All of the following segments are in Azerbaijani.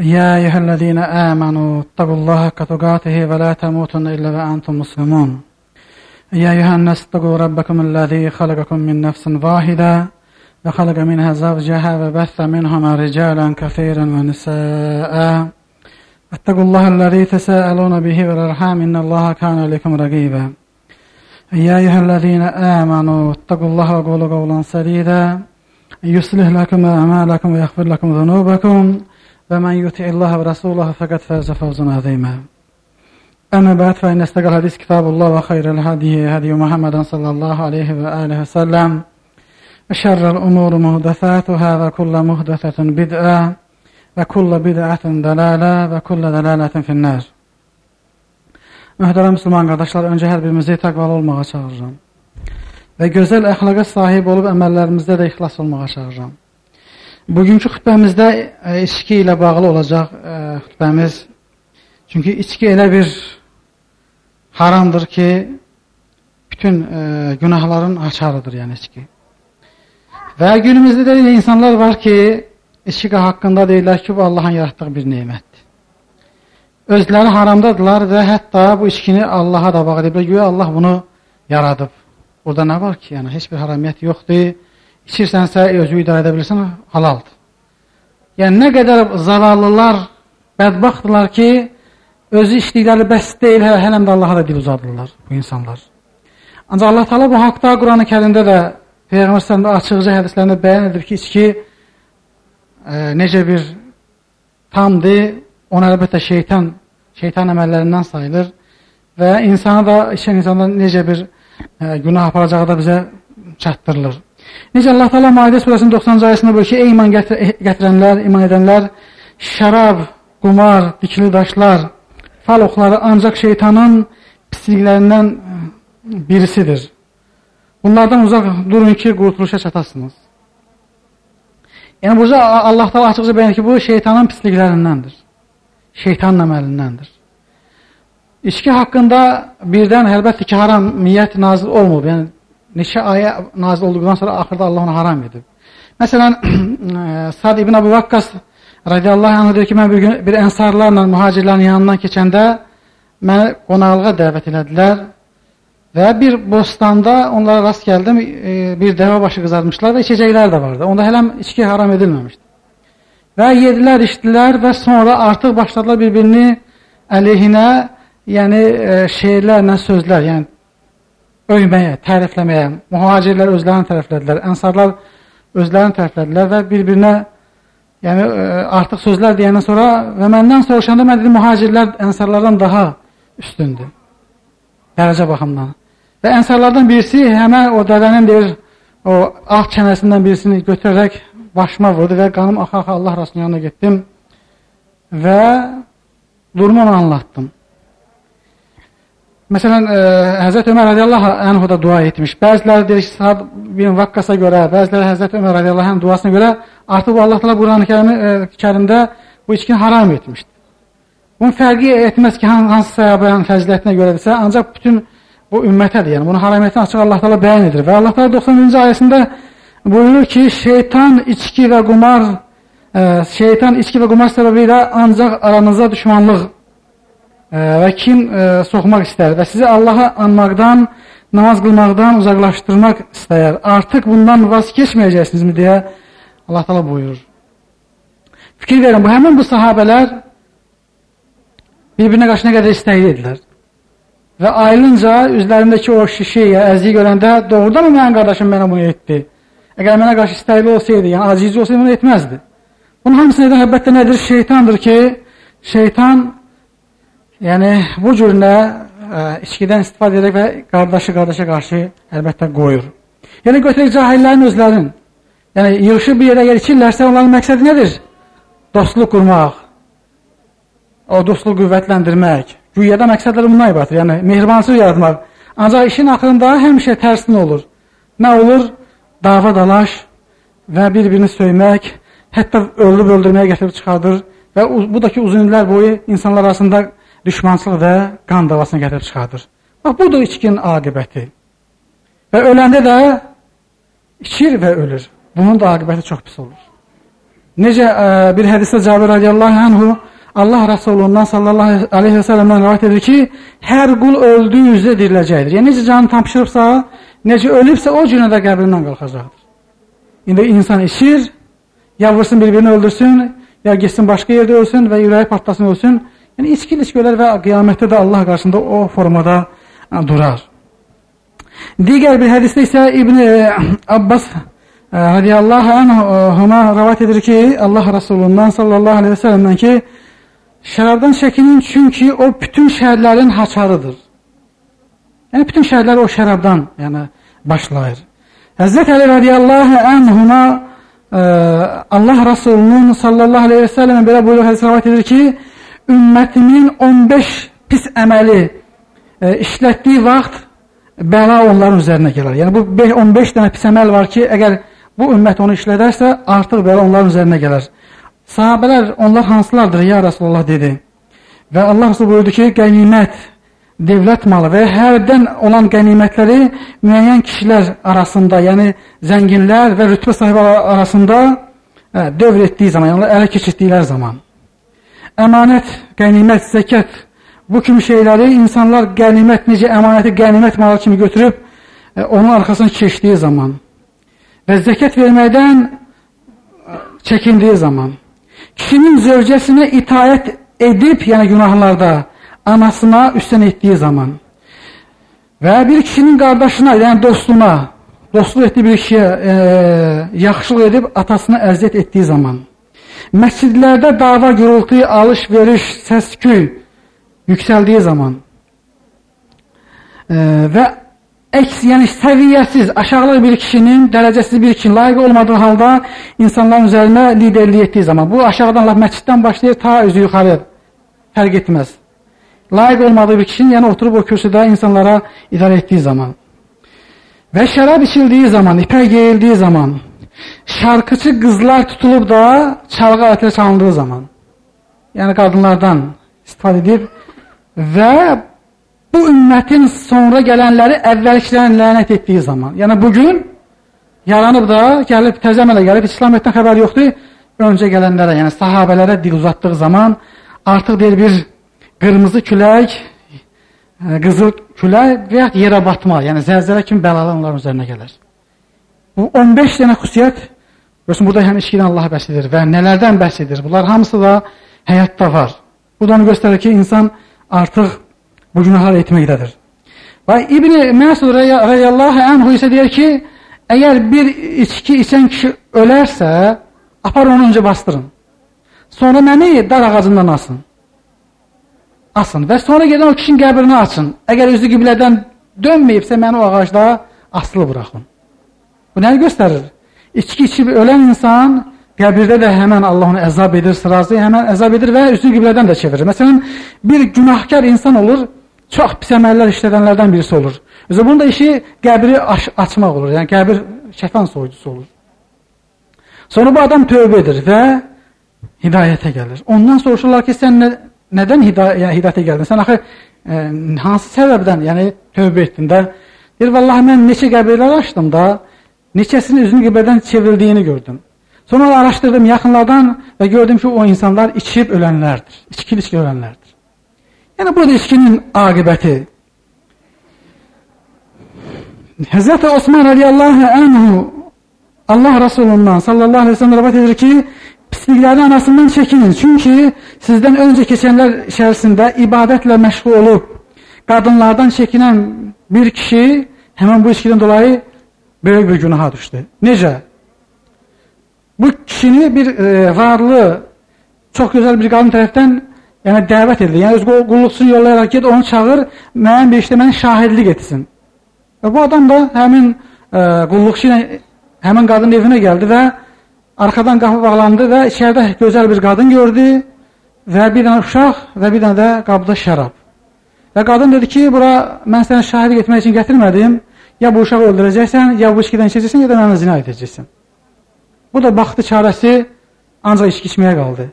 يا أيها الذين آمنوا اتقوا الله حق تقاته ولا تموتن إلا وأنتم مسلمون. يا أيها الناس اتقوا ربكم الذي خلقكم من نفس واحدة وخلق منها زوجها وبث منهما رجالا كثيرا ونساء. اتقوا الله الذي تساءلون به والأرحام إن الله كان لكم رقيبا. يا أيها الذين آمنوا اتقوا الله وقولوا قولا سديدا. يصلح لكم أعمالكم ويغفر لكم ذنوبكم. ومن يطع الله ورسوله فقد فاز فوزا عظيما أما بعد فإن استقى الحديث كتاب الله وخير الهدي هدي محمد صلى الله عليه وآله وسلم وشر الأمور مهدثاتها وكل مهدثة بدعة وكل بدعة دلالة وكل دلالة في النار Möhtərəm müsəlman qardaşlar, öncə hər birimizi təqvalı olmağa çağırıram. Və gözəl əxlaqa sahib olub əməllərimizdə də ixlas olmağa çağırıram. Bugünkü xütbəmizdə e, içki ilə bağlı olacaq e, xütbəmiz. Çünki içki elə bir haramdır ki, bütün e, günahların açarıdır yəni içki. Və günümüzdə də elə insanlar var ki, içki haqqında deyirlər ki, bu Allahın yaratdığı bir nemətdir. Özləri haramdadılar və hətta bu içkini Allaha da bağlayıblar. Güya Allah bunu yaradıb. Orada nə var ki, yəni heç bir haramiyyət yoxdur. İçirsənsə, özü idarə edə bilirsən, halaldır. Yəni nə qədər zararlılar, bədbaxtdırlar ki, özü içdikləri bəs deyil, hələ hələm də Allaha da dil uzadırlar bu insanlar. Ancaq Allah Taala bu haqqda Quran-ı Kərimdə də Peyğəmbər sallallahu açıqca hədislərində bəyan edib ki, içki e, necə bir tamdır, onu əlbəttə şeytan, şeytan əməllərindən sayılır və insana da, içən insanda necə bir e, günah aparacağı da bizə çatdırılır. Necə Allah Teala Maidə surəsinin 90-cı ayəsində buyurur ki, ey iman gətirənlər, iman edənlər, şərab, qumar, dikili daşlar, fal oxları ancaq şeytanın pisliklərindən birisidir. Bunlardan uzaq durun ki, qurtuluşa çatasınız. Yəni, burada Allah Teala açıqca beyan ki, bu şeytanın pisliklərindəndir. Şeytanın əməlindəndir. İçki haqqında birdən əlbəttə ki, haram miyyət nazil olmur. Yəni, neçə ayə nazil olduqdan sonra axırda Allah onu haram edib. Məsələn, Sad ibn Abu Vakkas radiyallahu anh deyir ki, mən bir gün bir ənsarlarla mühacirlərin yanından keçəndə məni qonaqlığa dəvət elədilər və bir bostanda onlara rast gəldim, e, bir dəvə başı qızarmışlar və içəcəklər də vardı. Onda hələm içki haram edilməmişdi. Və yedilər, içdilər və sonra artıq başladılar bir-birini əleyhinə, yəni e, şeirlərlə sözlər, yəni öyməyə, tərifləməyə, mühacirlər özlərini təriflədilər, ənsarlar özlərini təriflədilər və bir-birinə yəni e, artıq sözlər deyəndən sonra və məndən soruşanda mən dedim mühacirlər ənsarlardan daha üstündür. Dərəcə baxımından. Və ənsarlardan birisi həmən o dədənin deyir, o ağ çənəsindən birisini götürərək başıma vurdu və qanım axa-axa Allah Rasulunun yanına getdim və durumu anlattım. Məsələn, ə, e, Həzrət Ömər radiyallahu anhu da dua etmiş. Bəziləri deyir ki, Sad bin Vaqqasa görə, bəziləri Həzrət Ömər radiyallahu anh duasına görə artıq bu Allah təala Quran-ı Kərimdə, e, Kərimdə bu içkini haram etmişdir. Bunun fərqi etməz ki, hansı səhabənin fəzilətinə görədirsə, ancaq bütün bu ümmətədir. Yəni bunu haram etən açıq Allah təala bəyan edir. Və Allah təala 90-cı ayəsində buyurur ki, şeytan içki və qumar e, şeytan içki və qumar səbəbilə ancaq aranızda düşmanlıq və kim ə, soxmaq istər və sizi Allaha anmaqdan, namaz qılmaqdan uzaqlaşdırmaq istəyər. Artıq bundan vaz keçməyəcəksinizmi deyə Allah təala buyurur. Fikir verin, bu həmin bu sahabələr bir-birinə qarşı nə qədər istəkli idilər. Və ayrılınca üzlərindəki o şişi, ya əziyi görəndə doğrudan mı mənim qardaşım mənə bunu etdi? Əgər mənə qarşı istəkli olsaydı, yəni acizi olsaydı bunu etməzdi. Bunun hamısını edən əlbəttə nədir? Şeytandır ki, şeytan Yəni bu cür nə ə, e, içkidən istifadə edərək və qardaşı qardaşa qarşı əlbəttə qoyur. Yəni götürək cahillərin özlərin. Yəni yığışıb bir yerə gəl içirlərsə onların məqsədi nədir? Dostluq qurmaq. O dostluq qüvvətləndirmək. Güyədə məqsədləri bundan ibarətdir. Yəni mehribançılıq yaratmaq. Ancaq işin axırında həmişə tərsinə olur. Nə olur? Dava dalaş və bir-birini söymək, hətta öldürüb öldürməyə gətirib çıxardır və bu da ki uzun illər boyu insanlar arasında düşmançılıq və qan davasına gətirib çıxardır. Bax, budur içkinin aqibəti. Və öləndə də içir və ölür. Bunun da aqibəti çox pis olur. Necə ə, e, bir hədisdə Cabir radiyallahu anhu Allah Rasulundan sallallahu aleyhi və səlləmdən rivayət edir ki, hər qul öldüyü üzrə diriləcəkdir. Yəni necə canı tapşırıbsa, necə ölübsə o günə də qəbrindən qalxacaqdır. İndi insan içir, ya vursun bir-birini öldürsün, ya getsin başqa yerdə ölsün və ürəyi partlasın ölsün. Yəni içki ilişkilər və qiyamətdə də Allah qarşısında o formada durar. Digər bir hədisdə isə İbn Abbas radiyallahu anhuma rivayet edir ki, Allah Resulundan sallallahu aleyhi ve sellem'den ki, şərabdan çəkinin çünki o bütün şəhərlərin haçarıdır. Yəni bütün şəhərlər o şərabdan yəni başlayır. Həzrət Əli radiyallahu anhuma ə, Allah Resulunun sallallahu aleyhi ve sellem belə buyruq hədis rivayet edir ki, ümmətimin 15 pis əməli ə, işlətdiyi vaxt bəla onların üzərinə gələr. Yəni bu 15 dənə pis əməl var ki, əgər bu ümmət onu işlədərsə, artıq belə onların üzərinə gələr. Sahabələr onlar hansılardır ya Rasulullah dedi. Və Allah Resulü buyurdu ki, qənimət, devlət malı və hərdən olan qənimətləri müəyyən kişilər arasında, yəni zənginlər və rütbə sahibi arasında ə, dövr etdiyi zaman, yəni ələ keçirdikləri zaman. Əmanət, qənimət, zəkət bu kimi şeyləri insanlar qənimət, necə əmanəti qənimət malı kimi götürüb ə, onun arxasına keçdiyi zaman və zəkat verməkdən çəkindiyi zaman, kişinin zövcəsinə itaət edib, yəni günahlarda, anasına üstən etdiyi zaman və bir kişinin qardaşına, yəni dostuna, dostluq etdiyi bir kişiyə e, yaxşılıq edib atasına əziyyət etdiyi zaman, məscidlərdə dava, gürültü, alış-veriş, səs-küy yüksəldiyi zaman e, və əks, yəni səviyyəsiz, aşağılıq bir kişinin, dərəcəsiz bir kişinin layiq olmadığı halda insanların üzərinə liderlik etdiyi zaman, bu aşağıdan, məsciddən başlayır, ta özü yuxarı fərq etməz. Layiq olmadığı bir kişinin, yəni oturub o kürsüdə insanlara idarə etdiyi zaman və şərab içildiyi zaman, ipək geyildiyi zaman, şarkıcı qızlar tutulub da çalğı alətlə çalındığı zaman, yəni qadınlardan istifadə edib və bu ümmətin sonra gələnləri əvvəlkilərin lənət etdiyi zaman. Yəni bugün yaranıb da, gəlib təzəmələ gəlib İslamiyyətdən xəbər yoxdur. Öncə gələnlərə, yəni sahabələrə dil uzatdığı zaman artıq deyir bir qırmızı külək, e, qızıl külək və ya yerə batma, yəni zəlzələ kimi bəlalar onların üzərinə gəlir. Bu 15 dənə xüsusiyyət Görürsün, burada həm içkidən Allah bəhs edir və nələrdən bəhs edir. Bunlar hamısı da həyatda var. Bu da onu göstərir ki, insan artıq bu günahlar etməkdədir. Və İbn Məsud radiyallahu anhu isə deyir ki, əgər bir içki içən kişi ölərsə, apar onu öncə bastırın. Sonra məni dar ağacından asın. Asın və sonra gedən o kişinin qəbrini açın. Əgər üzü qiblədən dönməyibsə, məni o ağacda asılı buraxın. Bu nəyi göstərir? İçki içib ölən insan qəbirdə də həmən Allah onu əzab edir, sırası həmən əzab edir və üzünü qiblədən də çevirir. Məsələn, bir günahkar insan olur, çox pis əməllər işlədənlərdən birisi olur. Özə bunun da işi qəbri aç açmaq olur. Yəni qəbir şəfan soyucusu olur. Sonra bu adam tövbə edir və hidayətə gəlir. Ondan soruşurlar ki, sən nə, nədən hiday yəni, hidayətə gəldin? Sən axı e, hansı səbəbdən yəni tövbə etdin də? Deyir, vallahi mən neçə qəbirlər açdım da, neçəsinin üzünü qiblədən çevrildiyini gördüm. Sonra araşdırdım yaxınlardan və gördüm ki, o insanlar içib ölənlərdir. İçki içki ölənlərdir. Yəni bu da içkinin aqibəti. Həzrət Osman radiyallahu anhu Allah Rasulundan sallallahu aleyhi ve sellem rivayet edir ki, pisliklərin anasından çəkinin. Çünki sizdən öncə keçənlər içərisində ibadətlə məşğul olub, qadınlardan çəkinən bir kişi həmən bu içkidən dolayı böyük bir günaha düşdü. Necə? Bu kişini bir e, varlı, çox gözəl bir qadın tərəfdən Yəni dəvət edilir. Yəni öz qulluqçusunu yollayaraq get onu çağır, müəyyən bir işdə mənə şahidlik etsin. Və bu adam da həmin e, qulluqçu ilə həmin qadının evinə gəldi və arxadan qapı bağlandı və içəridə gözəl bir qadın gördü və bir dənə uşaq və bir dənə də qabda şərab. Və qadın dedi ki, bura mən səni şahidlik etmək üçün gətirmədim. Ya bu uşağı öldürəcəksən, ya bu içkidən içəcəksən, ya da mənə zina edəcəksən. Bu da baxdı çarəsi ancaq içki içməyə qaldı.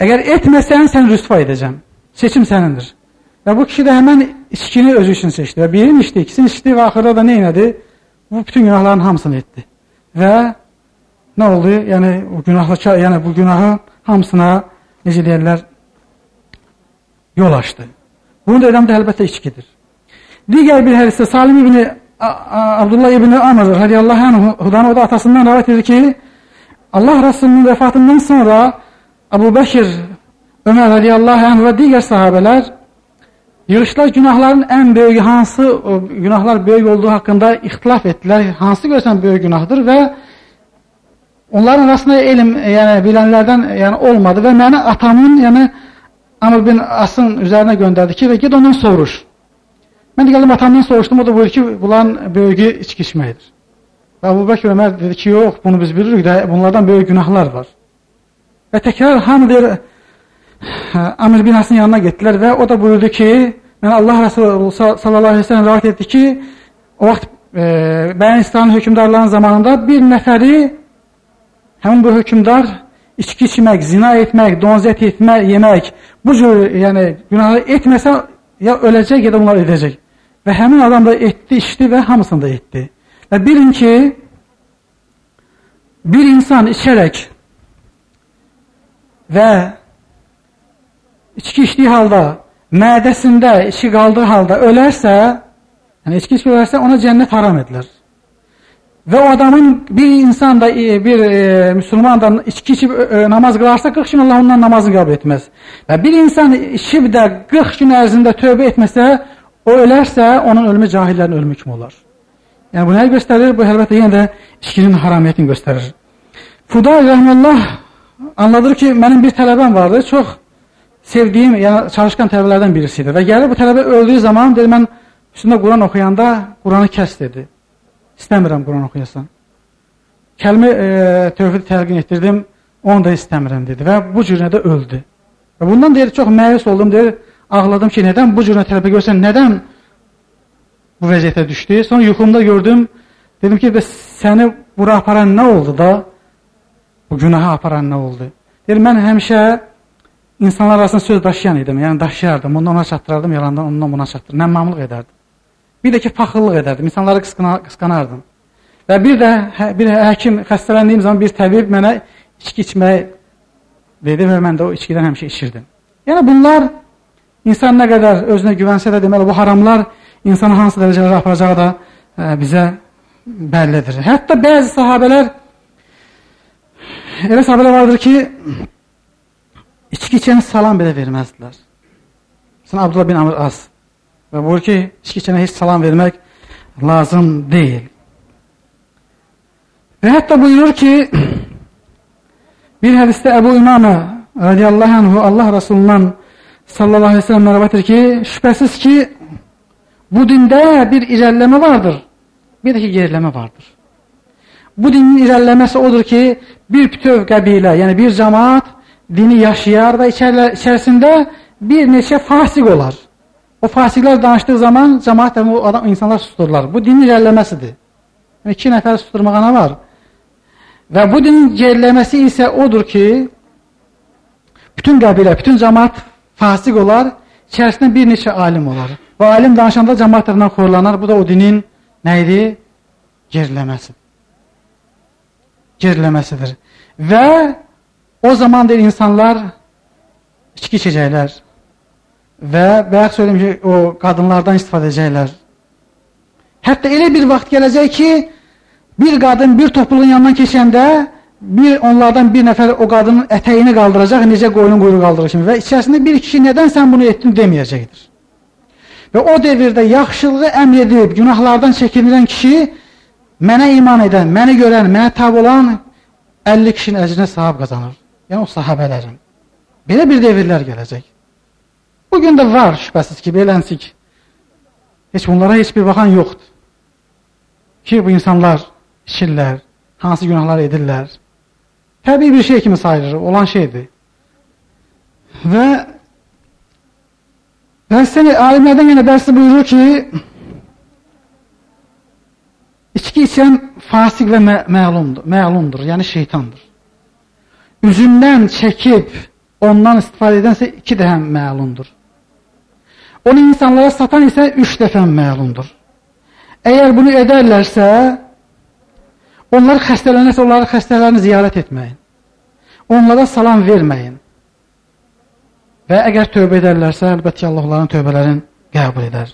Əgər etməsən, sən rüsva edəcəm. Seçim sənindir. Və bu kişi də həmən içkini özü üçün seçdi. Və birini içdi, ikisini içdi və axırda da nə elədi? Bu bütün günahların hamısını etdi. Və nə oldu? Yəni o günahlı, yəni bu günahı hamısına necə deyirlər yol açdı. Bunu da edən də əlbəttə içkidir. Digər bir hədisdə Salim ibn Abdullah ibn Amr radiyallahu anhudan o da atasından rivayet edir ki Allah Resulü'nün vefatından sonra Abu Bekir, Ömer radiyallahu anh və digər sahabələr yığışlar günahların ən böyük hansı o günahlar böyük olduğu haqqında ixtilaf etdilər. Hansı görsən böyük günahdır və onların arasında elm yəni bilənlərdən yəni olmadı və məni atamın yəni Amr bin Asın üzərinə göndərdi ki, və get ondan soruş. Mən də gəldim atamdan soruşdum, o da buyurdu ki, bunların böyüyü içki içməkdir. Və Əbu Bəkir Ömər dedi ki, yox, bunu biz bilirik də, bunlardan böyük günahlar var. Və təkrar hamı deyir, Amir bin Asın yanına getdilər və o da buyurdu ki, yəni Allah Resulü sallallahu aleyhi ve sellem rivayet etdi ki, o vaxt e, Bəyan İslamın hökümdarlarının zamanında bir nəfəri həmin bu hökümdar içki içmək, zina etmək, donzət etmək, yemək, bu cür yəni günahı etməsə ya öləcək ya da bunlar edəcək. Və həmin adam da etdi, içdi və hamısını da etdi. Və bilin ki, bir insan içərək və içki içdiyi halda, mədəsində içki qaldığı halda ölərsə, yəni içki içki ölərsə ona cənnət haram edilir. Və o adamın bir insan da e, bir e, müsəlman da içki içib e, namaz qılarsa 40 gün Allah ondan namazını qəbul etməz. Və bir insan içib də 40 gün ərzində tövbə etməsə, O ölərsə, onun ölümü cahillərin ölümü kimi olar. Yəni bu nəyi göstərir? Bu əlbəttə yenə də içkinin haramiyyətini göstərir. Fuday rəhməllah anladır ki, mənim bir tələbəm vardı, çox sevdiyim, yəni çalışqan tələbələrdən birisi idi və gəlir bu tələbə öldüyü zaman dedi mən üstündə Quran oxuyanda Quranı kəs dedi. İstəmirəm Quran oxuyasan. Kəlmə e, tövhid təlqin etdirdim, onu da istəmirəm dedi və bu cür də öldü. Və bundan deyir çox məyus oldum, deyir Ağladım ki, nədən bu cür tərəfə görsən, nədən bu vəziyyətə düşdü? Sonra yuxumda gördüm, dedim ki, səni bura aparan nə oldu da? Bu günaha aparan nə oldu? Deyir, mən həmişə insanlar arasında söz daşıyan idim, yəni daşıyardım, ondan ona çatdırardım, yalandan ondan buna çatdırırdım, nəmmamlıq edərdim. Bir də ki, paxıllıq edərdim, insanları qısqana, qısqanardım. Və bir də hə, bir həkim xəstələndiyim zaman bir təbib mənə içki içmək dedi və mən də o içkidən həmişə içirdim. Yəni bunlar İnsan nə qədər özünə güvənsə də deməli bu haramlar insanı hansı dərəcələrə aparacağı da ə, bizə bəllidir. Hətta bəzi sahabələr elə sahabələr vardır ki içki içən salam belə verməzdilər. Sən Abdullah bin Amr As və buyur ki, içki içənə heç salam vermək lazım deyil. Və hətta buyurur ki, bir hədisdə Əbu İmamə radiyallahu anhu Allah Resulundan sallallahu aleyhi ve sellem rivayet ki şüphesiz ki bu dinde bir ilerleme vardır. Bir de ki gerileme vardır. Bu dinin ilerlemesi odur ki bir bütöv kabile yani bir cemaat dini yaşayar ve içerisinde bir neçe fasik olar. O fasikler danıştığı zaman cemaat o adam insanlar susturlar. Bu dinin ilerlemesidir. Yani iki nefer susturmağına var. Ve bu dinin gerilemesi ise odur ki bütün kabile, bütün cemaat fasik olar, içərisində bir neçə alim olar. Bu alim danışanda cəmaat tərəfindən xorlanar. Bu da o dinin nə idi? Geriləməsidir. Geriləməsidir. Və o zaman deyir insanlar içki içəcəklər və bayaq söyləyim ki, o qadınlardan istifadə edəcəklər. Hətta elə bir vaxt gələcək ki, bir qadın bir topluluğun yanından keçəndə bir onlardan bir nəfər o qadının ətəyini qaldıracaq, necə qoyunun quyruğu qaldırır kimi və içərisində bir kişi nədən sən bunu etdin deməyəcəkdir. Və o devirdə yaxşılığı əmr edib günahlardan çəkinilən kişi mənə iman edən, məni görən, mənə tab olan 50 kişinin əcrinə sahib qazanır. Yəni o sahabələrin. Belə bir devirlər gələcək. Bugün də var şübhəsiz ki, belənsik. Heç bunlara heç bir baxan yoxdur. Ki bu insanlar içirlər, hansı günahlar edirlər. Təbii bir şey kimi sayılır, olan şeydir. Və dərsəni, alimlərdən yenə dərsi buyurur ki, içki içən fasik və mə məlumdur, məlumdur, yəni şeytandır. Üzündən çəkib ondan istifadə edənsə iki dəfə məlumdur. Onu insanlara satan isə üç dəfə məlumdur. Əgər bunu edərlərsə, Onlar xəstələnirsə, onların xəstələrini ziyarət etməyin. Onlara salam verməyin. Və əgər tövbə edərlərsə, əlbəttə ki, Allah onların tövbələrini qəbul edər.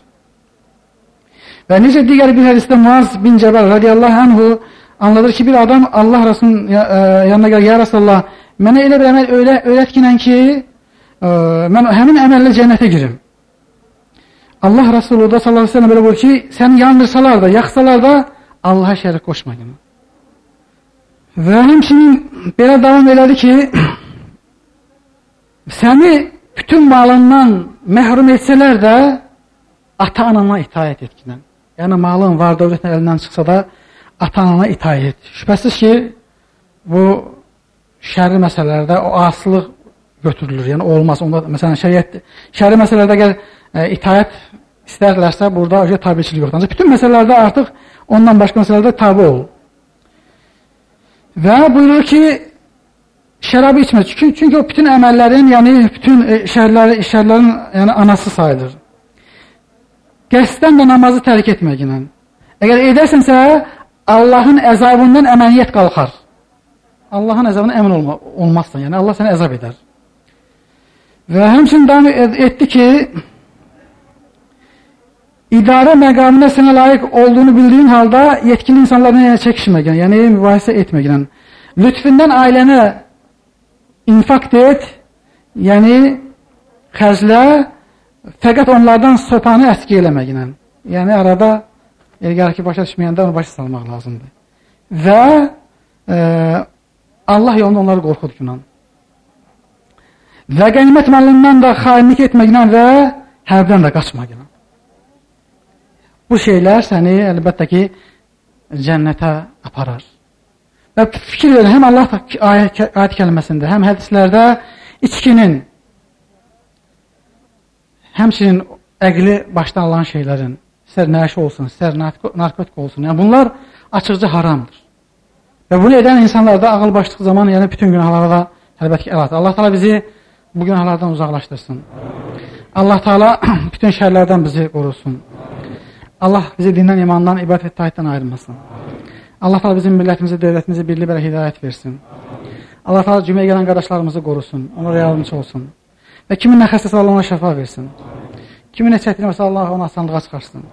Və necə digər bir hədisdə Muaz bin Cəbəl radiyallahu anhu anladır ki, bir adam Allah Rasulunun e, yanına gəlir, ya Rasulullah, mənə elə bir əməl öyrə, öyrət ki, ə, e, mən həmin əməllə cənnətə girim. Allah Resulü da sallallahu aleyhi ve sellem belə buyur ki, səni yandırsalar da, yaxsalar da Allaha şərik qoşmayın. Və həmçinin belə davam elədi ki, səni bütün malından məhrum etsələr də ata-anana itaət etkinən. Yəni malın var dövlətin əlindən çıxsa da ata-anana itaət et. Şübhəsiz ki, bu şərri məsələlərdə o asılıq götürülür. Yəni olmaz. Onda məsələn şəriət şəri məsələlərdə əgər e, itaət istərlərsə burada tabiçilik yoxdur. Ancaq bütün məsələlərdə artıq ondan başqa məsələlərdə tabi ol. Və buyurur ki, şərabı içmə. Çünki, çünki o bütün əməllərin, yəni bütün e, şərləri, şərlərin yəni anası sayılır. Qəsdən də namazı tərk etməklə. Əgər edərsənsə, Allahın əzabından əməniyyət qalxar. Allahın əzabına əmin olma, olmazsan. Yəni Allah səni əzab edər. Və həmçinin davam etdi ki, idarə məqamına sənə layiq olduğunu bildiyin halda yetkili insanlarla yəni çəkişməklə, yəni mübahisə etməklə, lütfündən ailənə infakt et, yəni xərclə, fəqət onlardan sopanı əski eləməklə. Yəni arada elə ki, başa düşməyəndə onu başa salmaq lazımdır. Və e, Allah yolunda onları qorxud günan. Və qənimət malından da xainlik etməklə və hərdən də qaçmaqla. Bu şeylər səni əlbəttə ki, cənnətə aparar. Və fikir verin, həm Allah ayət, ayət kəlməsində, həm hədislərdə içkinin, həmçinin əqli başdan alan şeylərin, istər nəşi olsun, istər narkotik olsun, yəni bunlar açıqca haramdır. Və bunu edən insanlarda ağıl başlıq zaman, yəni bütün günahlara da əlbəttə ki, əlatır. Allah Teala bizi bu günahlardan uzaqlaşdırsın. Allah Teala bütün şərlərdən bizi qorusun. Allah bizi dindən, imandan, ibadət itaətdən ayırmasın. Allah Teala bizim millətimizi, dövlətimizi birli belə hidayət versin. Allah Teala cüməyə gələn qardaşlarımızı qorusun. Onlara yardımcı olsun. Və kimin nə xəstəsi Allah ona şəfa versin. Kimin nə çətin varsa Allah ona asanlığa çıxarsın.